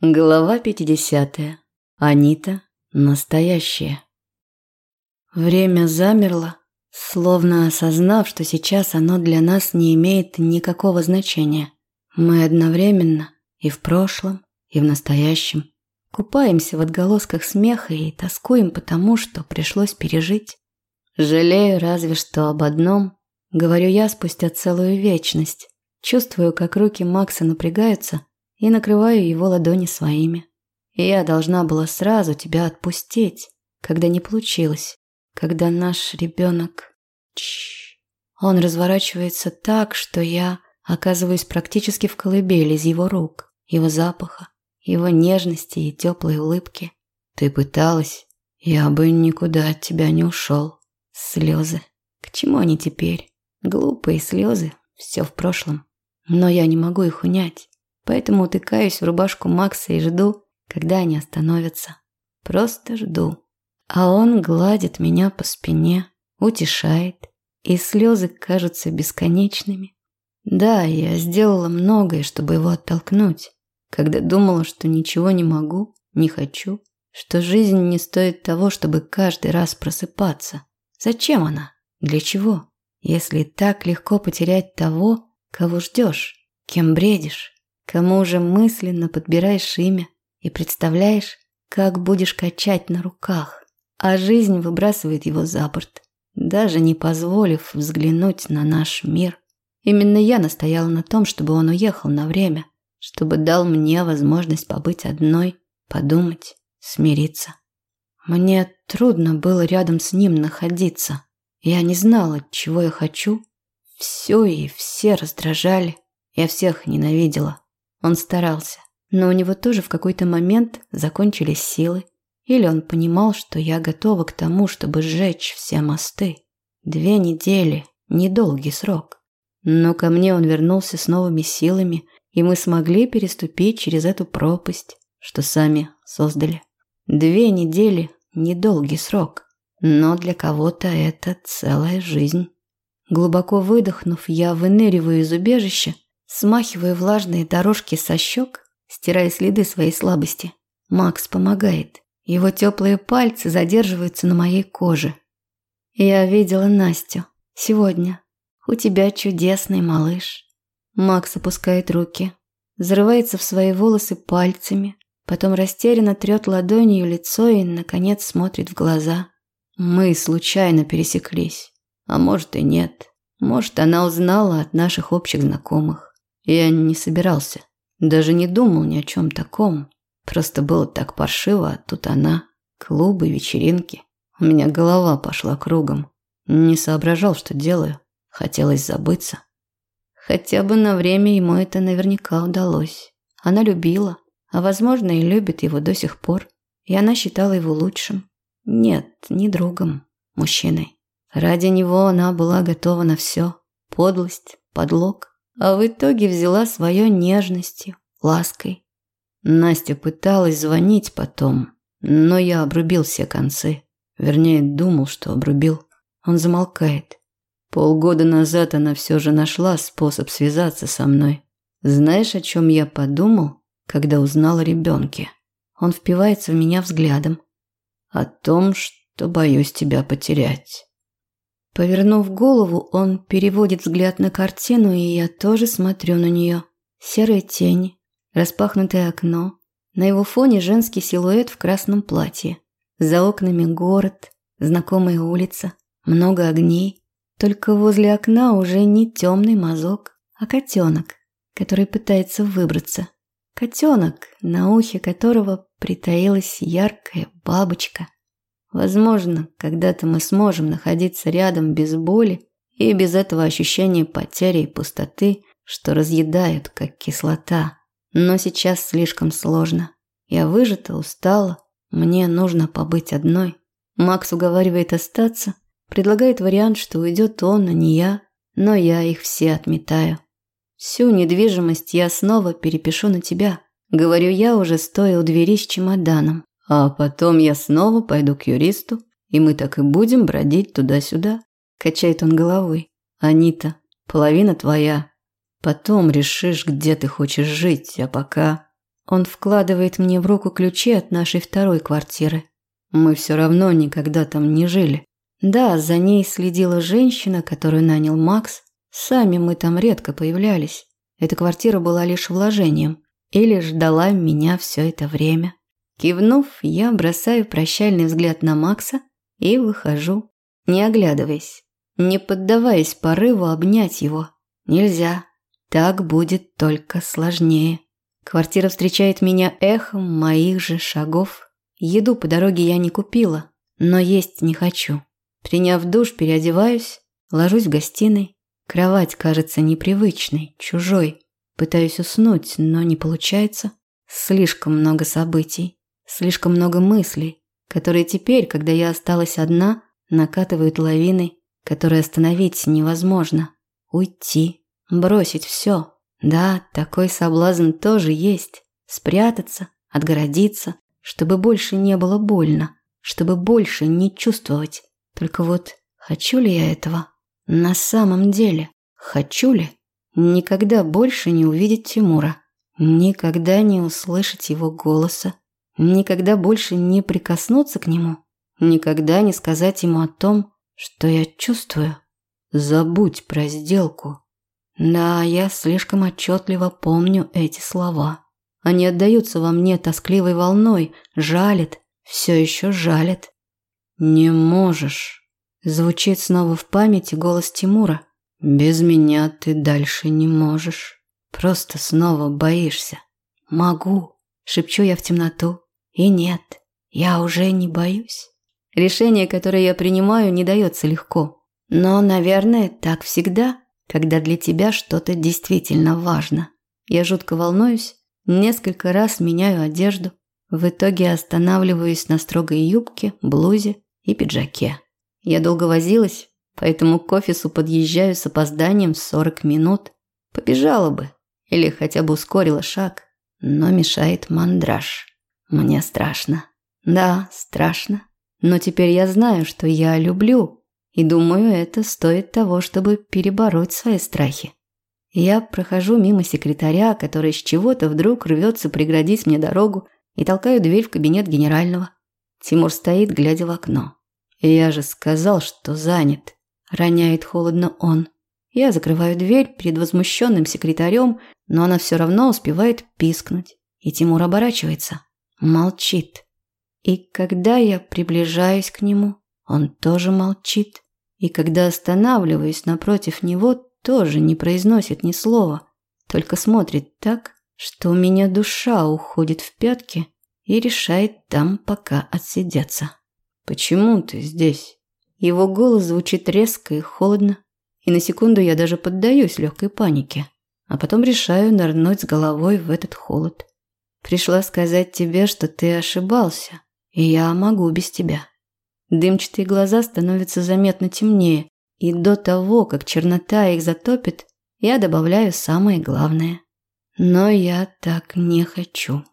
Глава 50. Анита. Настоящая. Время замерло, словно осознав, что сейчас оно для нас не имеет никакого значения. Мы одновременно и в прошлом, и в настоящем купаемся в отголосках смеха и тоскуем потому, что пришлось пережить. Жалею разве что об одном, говорю я спустя целую вечность. Чувствую, как руки Макса напрягаются, и накрываю его ладони своими. Я должна была сразу тебя отпустить, когда не получилось, когда наш ребенок... Чш. Он разворачивается так, что я оказываюсь практически в колыбели из его рук, его запаха, его нежности и теплой улыбки. Ты пыталась, я бы никуда от тебя не ушел. Слезы. К чему они теперь? Глупые слезы, все в прошлом. Но я не могу их унять. Поэтому утыкаюсь в рубашку Макса и жду, когда они остановятся. Просто жду. А он гладит меня по спине, утешает, и слезы кажутся бесконечными. Да, я сделала многое, чтобы его оттолкнуть, когда думала, что ничего не могу, не хочу, что жизнь не стоит того, чтобы каждый раз просыпаться. Зачем она? Для чего? Если так легко потерять того, кого ждешь, кем бредишь. Кому же мысленно подбираешь имя и представляешь, как будешь качать на руках, а жизнь выбрасывает его за борт, даже не позволив взглянуть на наш мир. Именно я настояла на том, чтобы он уехал на время, чтобы дал мне возможность побыть одной, подумать, смириться. Мне трудно было рядом с ним находиться. Я не знала, чего я хочу. Все и все раздражали. Я всех ненавидела. Он старался, но у него тоже в какой-то момент закончились силы. Или он понимал, что я готова к тому, чтобы сжечь все мосты. Две недели – недолгий срок. Но ко мне он вернулся с новыми силами, и мы смогли переступить через эту пропасть, что сами создали. Две недели – недолгий срок, но для кого-то это целая жизнь. Глубоко выдохнув, я выныриваю из убежища Смахиваю влажные дорожки со щек, стирая следы своей слабости. Макс помогает. Его теплые пальцы задерживаются на моей коже. Я видела Настю. Сегодня. У тебя чудесный малыш. Макс опускает руки, зарывается в свои волосы пальцами, потом растерянно трет ладонью лицо и, наконец, смотрит в глаза. Мы случайно пересеклись. А может и нет. Может, она узнала от наших общих знакомых. Я не собирался, даже не думал ни о чем таком. Просто было так паршиво, а тут она, клубы, вечеринки. У меня голова пошла кругом. Не соображал, что делаю. Хотелось забыться. Хотя бы на время ему это наверняка удалось. Она любила, а возможно и любит его до сих пор. И она считала его лучшим. Нет, не другом, мужчиной. Ради него она была готова на все. Подлость, подлог, а в итоге взяла свое нежностью, лаской. Настя пыталась звонить потом, но я обрубил все концы. Вернее, думал, что обрубил. Он замолкает. Полгода назад она все же нашла способ связаться со мной. Знаешь, о чем я подумал, когда узнал о ребенке? Он впивается в меня взглядом. О том, что боюсь тебя потерять. Повернув голову, он переводит взгляд на картину, и я тоже смотрю на нее. Серые тени, распахнутое окно. На его фоне женский силуэт в красном платье. За окнами город, знакомая улица, много огней. Только возле окна уже не темный мазок, а котенок, который пытается выбраться. Котенок, на ухе которого притаилась яркая бабочка – Возможно, когда-то мы сможем находиться рядом без боли и без этого ощущения потери и пустоты, что разъедают, как кислота. Но сейчас слишком сложно. Я выжата, устала. Мне нужно побыть одной. Макс уговаривает остаться, предлагает вариант, что уйдет он, а не я, но я их все отметаю. Всю недвижимость я снова перепишу на тебя, говорю я, уже стоя у двери с чемоданом. А потом я снова пойду к юристу, и мы так и будем бродить туда-сюда. Качает он головой. Анита, половина твоя. Потом решишь, где ты хочешь жить, а пока... Он вкладывает мне в руку ключи от нашей второй квартиры. Мы все равно никогда там не жили. Да, за ней следила женщина, которую нанял Макс. Сами мы там редко появлялись. Эта квартира была лишь вложением. Или ждала меня все это время. Кивнув, я бросаю прощальный взгляд на Макса и выхожу, не оглядываясь, не поддаваясь порыву обнять его. Нельзя. Так будет только сложнее. Квартира встречает меня эхом моих же шагов. Еду по дороге я не купила, но есть не хочу. Приняв душ, переодеваюсь, ложусь в гостиной. Кровать кажется непривычной, чужой. Пытаюсь уснуть, но не получается. Слишком много событий, слишком много мыслей, которые теперь, когда я осталась одна, накатывают лавиной, которые остановить невозможно. Уйти, бросить все. Да, такой соблазн тоже есть. Спрятаться, отгородиться, чтобы больше не было больно, чтобы больше не чувствовать. Только вот хочу ли я этого? На самом деле, хочу ли? Никогда больше не увидеть Тимура. Никогда не услышать его голоса. Никогда больше не прикоснуться к нему. Никогда не сказать ему о том, что я чувствую. Забудь про сделку. Да, я слишком отчетливо помню эти слова. Они отдаются во мне тоскливой волной, жалят, все еще жалят. «Не можешь», – звучит снова в памяти голос Тимура. «Без меня ты дальше не можешь. Просто снова боишься». «Могу», – шепчу я в темноту. «И нет, я уже не боюсь». Решение, которое я принимаю, не дается легко. Но, наверное, так всегда, когда для тебя что-то действительно важно. Я жутко волнуюсь, несколько раз меняю одежду. В итоге останавливаюсь на строгой юбке, блузе и пиджаке. Я долго возилась, поэтому к офису подъезжаю с опозданием в 40 минут. Побежала бы или хотя бы ускорила шаг, но мешает мандраж. Мне страшно. Да, страшно. Но теперь я знаю, что я люблю, и думаю, это стоит того, чтобы перебороть свои страхи. Я прохожу мимо секретаря, который с чего-то вдруг рвется преградить мне дорогу, и толкаю дверь в кабинет генерального. Тимур стоит, глядя в окно. «Я же сказал, что занят», – роняет холодно он. Я закрываю дверь перед возмущенным секретарем, но она все равно успевает пискнуть. И Тимур оборачивается. Молчит. И когда я приближаюсь к нему, он тоже молчит. И когда останавливаюсь напротив него, тоже не произносит ни слова, только смотрит так, что у меня душа уходит в пятки и решает там пока отсидеться. «Почему ты здесь?» Его голос звучит резко и холодно, и на секунду я даже поддаюсь легкой панике, а потом решаю нырнуть с головой в этот холод. Пришла сказать тебе, что ты ошибался, и я могу без тебя. Дымчатые глаза становятся заметно темнее, и до того, как чернота их затопит, я добавляю самое главное. Но я так не хочу.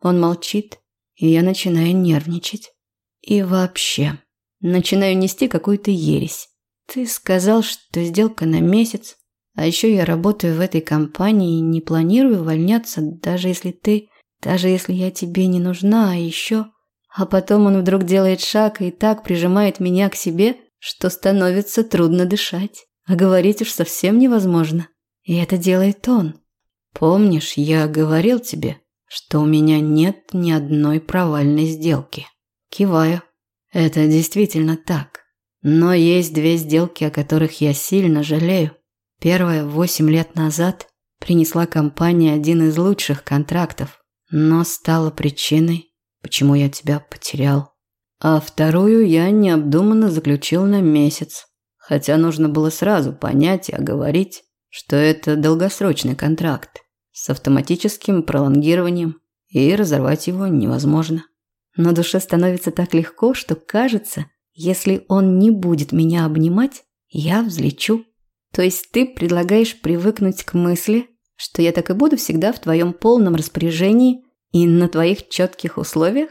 Он молчит, и я начинаю нервничать. И вообще, начинаю нести какую-то ересь. Ты сказал, что сделка на месяц, а еще я работаю в этой компании и не планирую увольняться, даже если ты, даже если я тебе не нужна, а еще... А потом он вдруг делает шаг и так прижимает меня к себе, что становится трудно дышать. А говорить уж совсем невозможно. И это делает он. Помнишь, я говорил тебе, что у меня нет ни одной провальной сделки. Киваю. Это действительно так. Но есть две сделки, о которых я сильно жалею. Первая восемь лет назад принесла компании один из лучших контрактов, но стала причиной, почему я тебя потерял. А вторую я необдуманно заключил на месяц, хотя нужно было сразу понять и оговорить, что это долгосрочный контракт с автоматическим пролонгированием, и разорвать его невозможно. На душе становится так легко, что кажется, если он не будет меня обнимать, я взлечу. То есть ты предлагаешь привыкнуть к мысли, что я так и буду всегда в твоем полном распоряжении и на твоих четких условиях?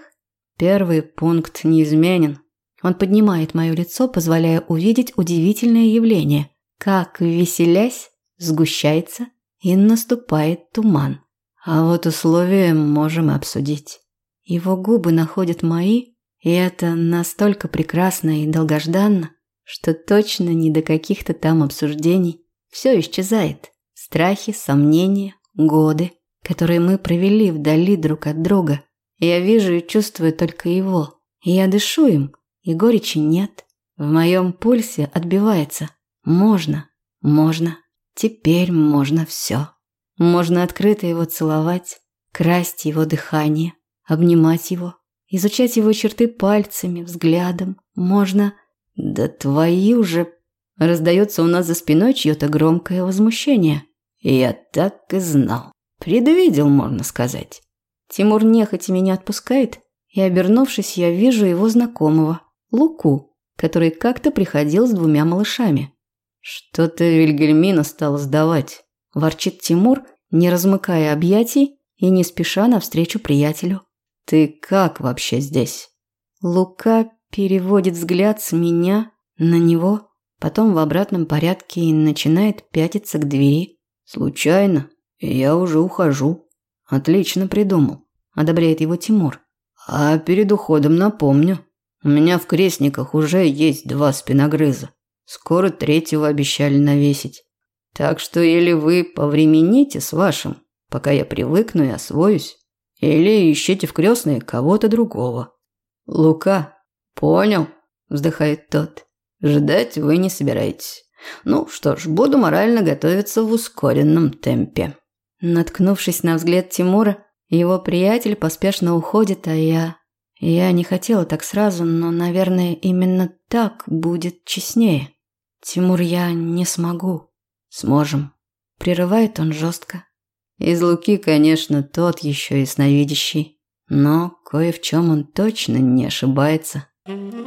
Первый пункт неизменен. Он поднимает мое лицо, позволяя увидеть удивительное явление. Как, веселясь, сгущается и наступает туман. А вот условия можем обсудить. Его губы находят мои, и это настолько прекрасно и долгожданно, что точно не до каких-то там обсуждений. Все исчезает. Страхи, сомнения, годы, которые мы провели вдали друг от друга. Я вижу и чувствую только его. И я дышу им, и горечи нет. В моем пульсе отбивается. Можно, можно, теперь можно все. Можно открыто его целовать, красть его дыхание, обнимать его, изучать его черты пальцами, взглядом. Можно... Да твои уже... Раздается у нас за спиной чье-то громкое возмущение. Я так и знал. Предвидел, можно сказать. Тимур нехотя меня отпускает, и, обернувшись, я вижу его знакомого, Луку, который как-то приходил с двумя малышами. Что-то Вильгельмина стала сдавать. Ворчит Тимур, не размыкая объятий и не спеша навстречу приятелю. «Ты как вообще здесь?» Лука переводит взгляд с меня на него, потом в обратном порядке и начинает пятиться к двери. «Случайно. Я уже ухожу». «Отлично придумал», – одобряет его Тимур. «А перед уходом напомню. У меня в крестниках уже есть два спиногрыза. Скоро третьего обещали навесить. Так что или вы повремените с вашим, пока я привыкну и освоюсь, или ищите в крестные кого-то другого. Лука, понял, вздыхает тот. Ждать вы не собираетесь. Ну что ж, буду морально готовиться в ускоренном темпе. Наткнувшись на взгляд Тимура, его приятель поспешно уходит, а я... Я не хотела так сразу, но, наверное, именно так будет честнее. Тимур, я не смогу. Сможем. Прерывает он жестко. Из Луки, конечно, тот еще и сновидящий, но кое в чем он точно не ошибается. Mm-hmm.